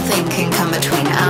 nothing can come between us.